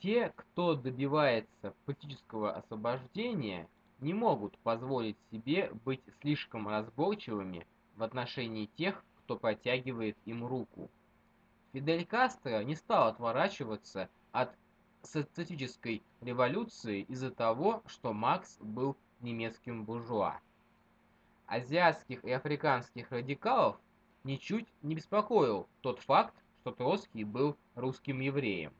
Те, кто добивается политического освобождения, не могут позволить себе быть слишком разборчивыми в отношении тех, кто протягивает им руку. Фидель Кастро не стал отворачиваться от социалистической революции из-за того, что Маркс был немецким буржуа. Азиатских и африканских радикалов ничуть не беспокоил тот факт, что Троцкий был русским евреем.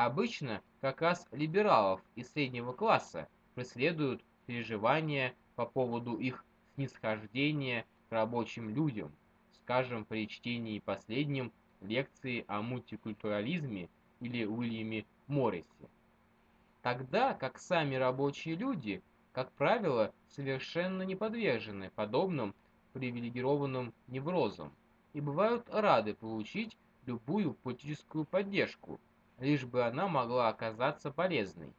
Обычно как раз либералов из среднего класса преследуют переживания по поводу их снисхождения к рабочим людям, скажем, при чтении последним лекции о мультикультурализме или Уильяме Моррисе. Тогда как сами рабочие люди, как правило, совершенно не подвержены подобным привилегированным неврозам и бывают рады получить любую политическую поддержку, лишь бы она могла оказаться полезной.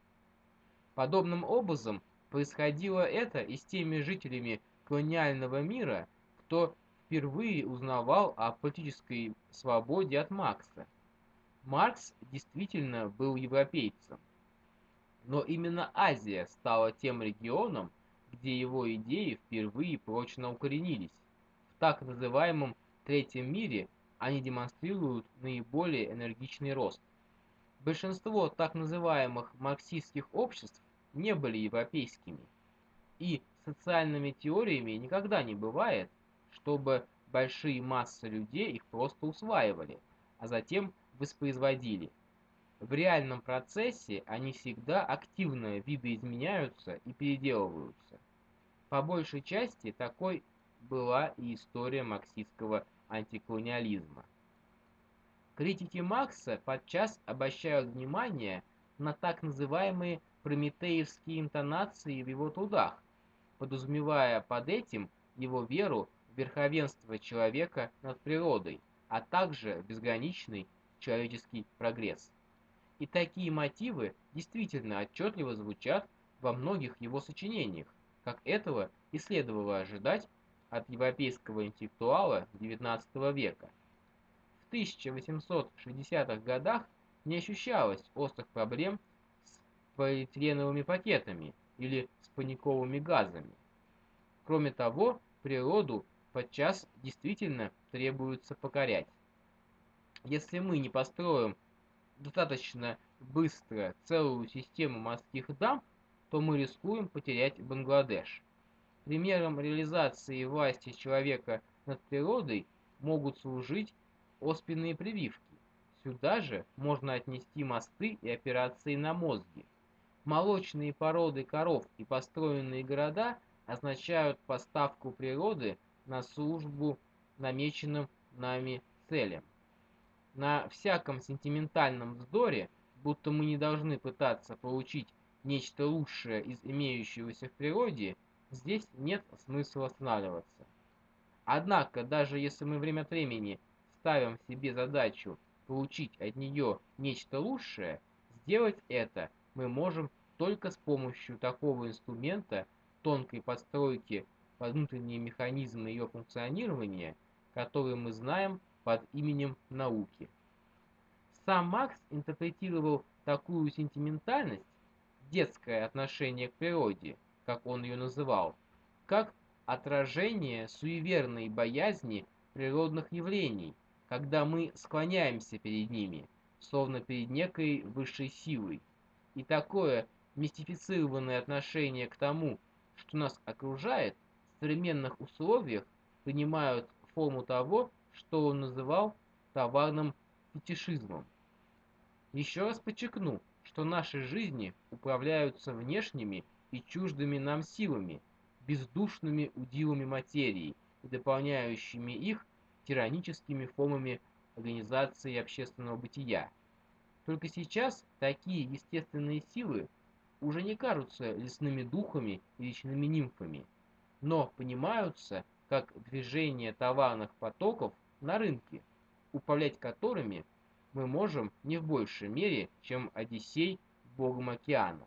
Подобным образом происходило это и с теми жителями колониального мира, кто впервые узнавал о политической свободе от Маркса. Маркс действительно был европейцем. Но именно Азия стала тем регионом, где его идеи впервые прочно укоренились. В так называемом Третьем мире они демонстрируют наиболее энергичный рост. Большинство так называемых марксистских обществ не были европейскими. И социальными теориями никогда не бывает, чтобы большие массы людей их просто усваивали, а затем воспроизводили. В реальном процессе они всегда активно видоизменяются и переделываются. По большей части такой была и история марксистского антиколониализма. Критики Маркса подчас обращают внимание на так называемые прометеевские интонации в его трудах, подразумевая под этим его веру в верховенство человека над природой, а также безграничный человеческий прогресс. И такие мотивы действительно отчетливо звучат во многих его сочинениях, как этого и следовало ожидать от европейского интеллектуала XIX века. В 1860-х годах не ощущалось острых проблем с полиэтиленовыми пакетами или с паниковыми газами. Кроме того, природу подчас действительно требуется покорять. Если мы не построим достаточно быстро целую систему морских дамб, то мы рискуем потерять Бангладеш. Примером реализации власти человека над природой могут служить оспенные прививки. Сюда же можно отнести мосты и операции на мозге. Молочные породы коров и построенные города означают поставку природы на службу намеченным нами целям. На всяком сентиментальном вздоре, будто мы не должны пытаться получить нечто лучшее из имеющегося в природе – здесь нет смысла останавливаться. Однако, даже если мы время от времени ставим себе задачу получить от нее нечто лучшее, сделать это мы можем только с помощью такого инструмента тонкой подстройки под внутренние механизмы ее функционирования, который мы знаем под именем науки. Сам Макс интерпретировал такую сентиментальность, детское отношение к природе – как он ее называл, как отражение суеверной боязни природных явлений, когда мы склоняемся перед ними, словно перед некой высшей силой. И такое мистифицированное отношение к тому, что нас окружает, в современных условиях принимают форму того, что он называл товарным фетишизмом. Еще раз подчеркну, что наши жизни управляются внешними и чуждыми нам силами, бездушными удилами материи и дополняющими их тираническими формами организации общественного бытия. Только сейчас такие естественные силы уже не кажутся лесными духами и речными нимфами, но понимаются как движение товарных потоков на рынке, управлять которыми мы можем не в большей мере, чем Одиссей богом океана.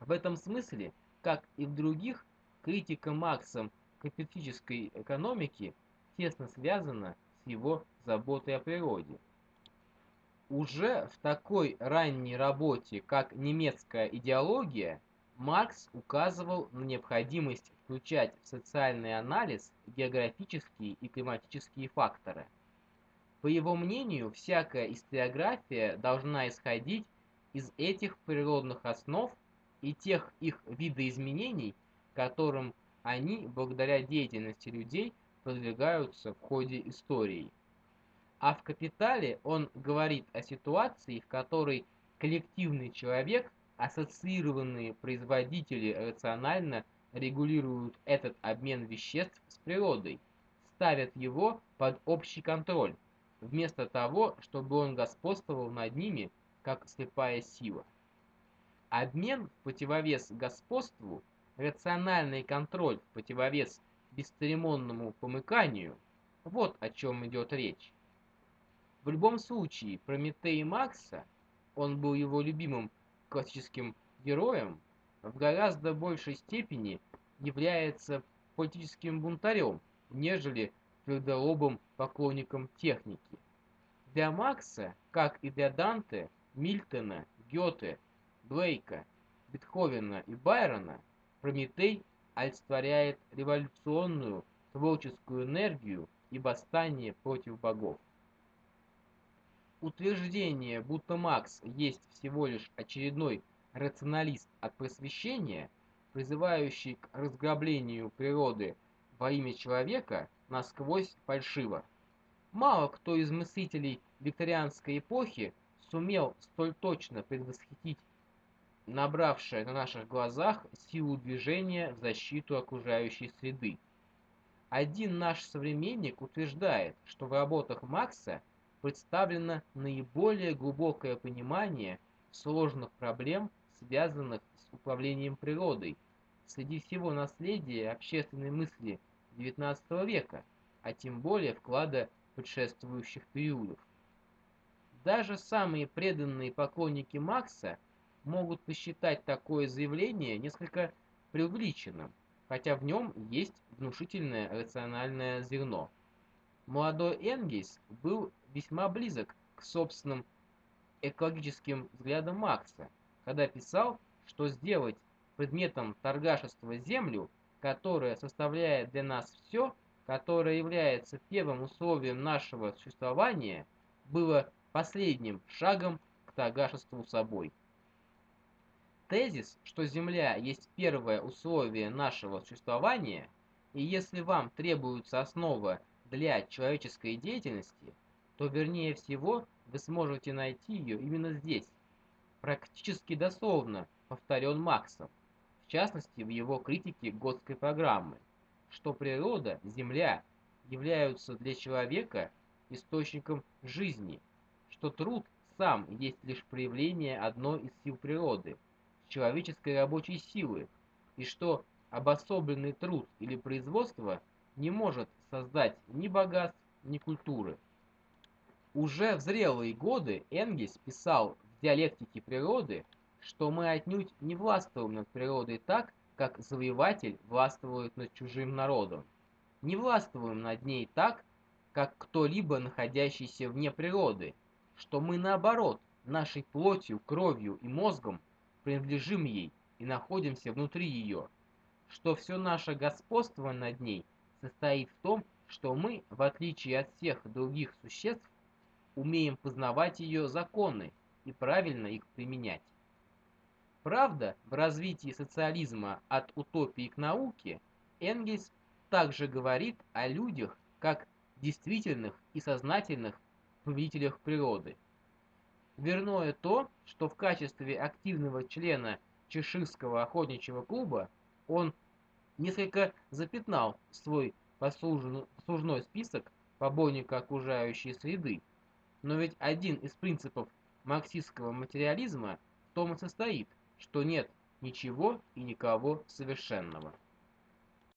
В этом смысле, как и в других, критика Марксом капиталистической экономики тесно связана с его заботой о природе. Уже в такой ранней работе, как «Немецкая идеология», Маркс указывал на необходимость включать в социальный анализ географические и климатические факторы. По его мнению, всякая историография должна исходить из этих природных основ и тех их видоизменений, которым они, благодаря деятельности людей, продвигаются в ходе истории. А в «Капитале» он говорит о ситуации, в которой коллективный человек, ассоциированные производители рационально регулируют этот обмен веществ с природой, ставят его под общий контроль, вместо того, чтобы он господствовал над ними, как слепая сила. Обмен в противовес господству, рациональный контроль в противовес бесцеремонному помыканию – вот о чем идет речь. В любом случае, Прометей Маркса, он был его любимым классическим героем, в гораздо большей степени является политическим бунтарем, нежели твердолобым поклонником техники. Для Маркса, как и для Данте, Мильтона, Гёте, Блейка, Бетховена и Байрона, Прометей олицетворяет революционную творческую энергию и восстание против богов. Утверждение, будто Макс есть всего лишь очередной рационалист от просвещения, призывающий к разграблению природы во имя человека, насквозь фальшиво. Мало кто из мыслителей викторианской эпохи сумел столь точно предвосхитить набравшее на наших глазах силу движения в защиту окружающей среды. Один наш современник утверждает, что в работах Макса – представлено наиболее глубокое понимание сложных проблем, связанных с управлением природой, среди всего наследия общественной мысли XIX века, а тем более вклада предшествующих периодов. Даже самые преданные поклонники Макса могут посчитать такое заявление несколько преувеличенным, хотя в нем есть внушительное рациональное зерно. Молодой Энгельс был весьма близок к собственным экологическим взглядам Маркса, когда писал, что сделать предметом торгашества землю, которая составляет для нас все, которая является первым условием нашего существования, было последним шагом к торгашеству собой. Тезис, что Земля есть первое условие нашего существования, и если вам требуется основа для человеческой деятельности – то вернее всего вы сможете найти ее именно здесь. Практически дословно повторен Максом, в частности в его критике Готской программы, что природа, Земля являются для человека источником жизни, что труд сам есть лишь проявление одной из сил природы, человеческой рабочей силы, и что обособленный труд или производство не может создать ни богатств, ни культуры. Уже в зрелые годы Энгельс писал в «Диалектике природы», что мы отнюдь не властвуем над природой так, как завоеватель властвует над чужим народом. Не властвуем над ней так, как кто-либо, находящийся вне природы, что мы наоборот, нашей плотью, кровью и мозгом принадлежим ей и находимся внутри ее, что все наше господство над ней состоит в том, что мы, в отличие от всех других существ, умеем познавать ее законы и правильно их применять. Правда, в развитии социализма от утопии к науке Энгельс также говорит о людях как действительных и сознательных повелителях природы. Верное то, что в качестве активного члена Чеширского охотничьего клуба он несколько запятнал свой послужной список побойника окружающей среды, но ведь один из принципов марксистского материализма в том и состоит, что нет ничего и никого совершенного.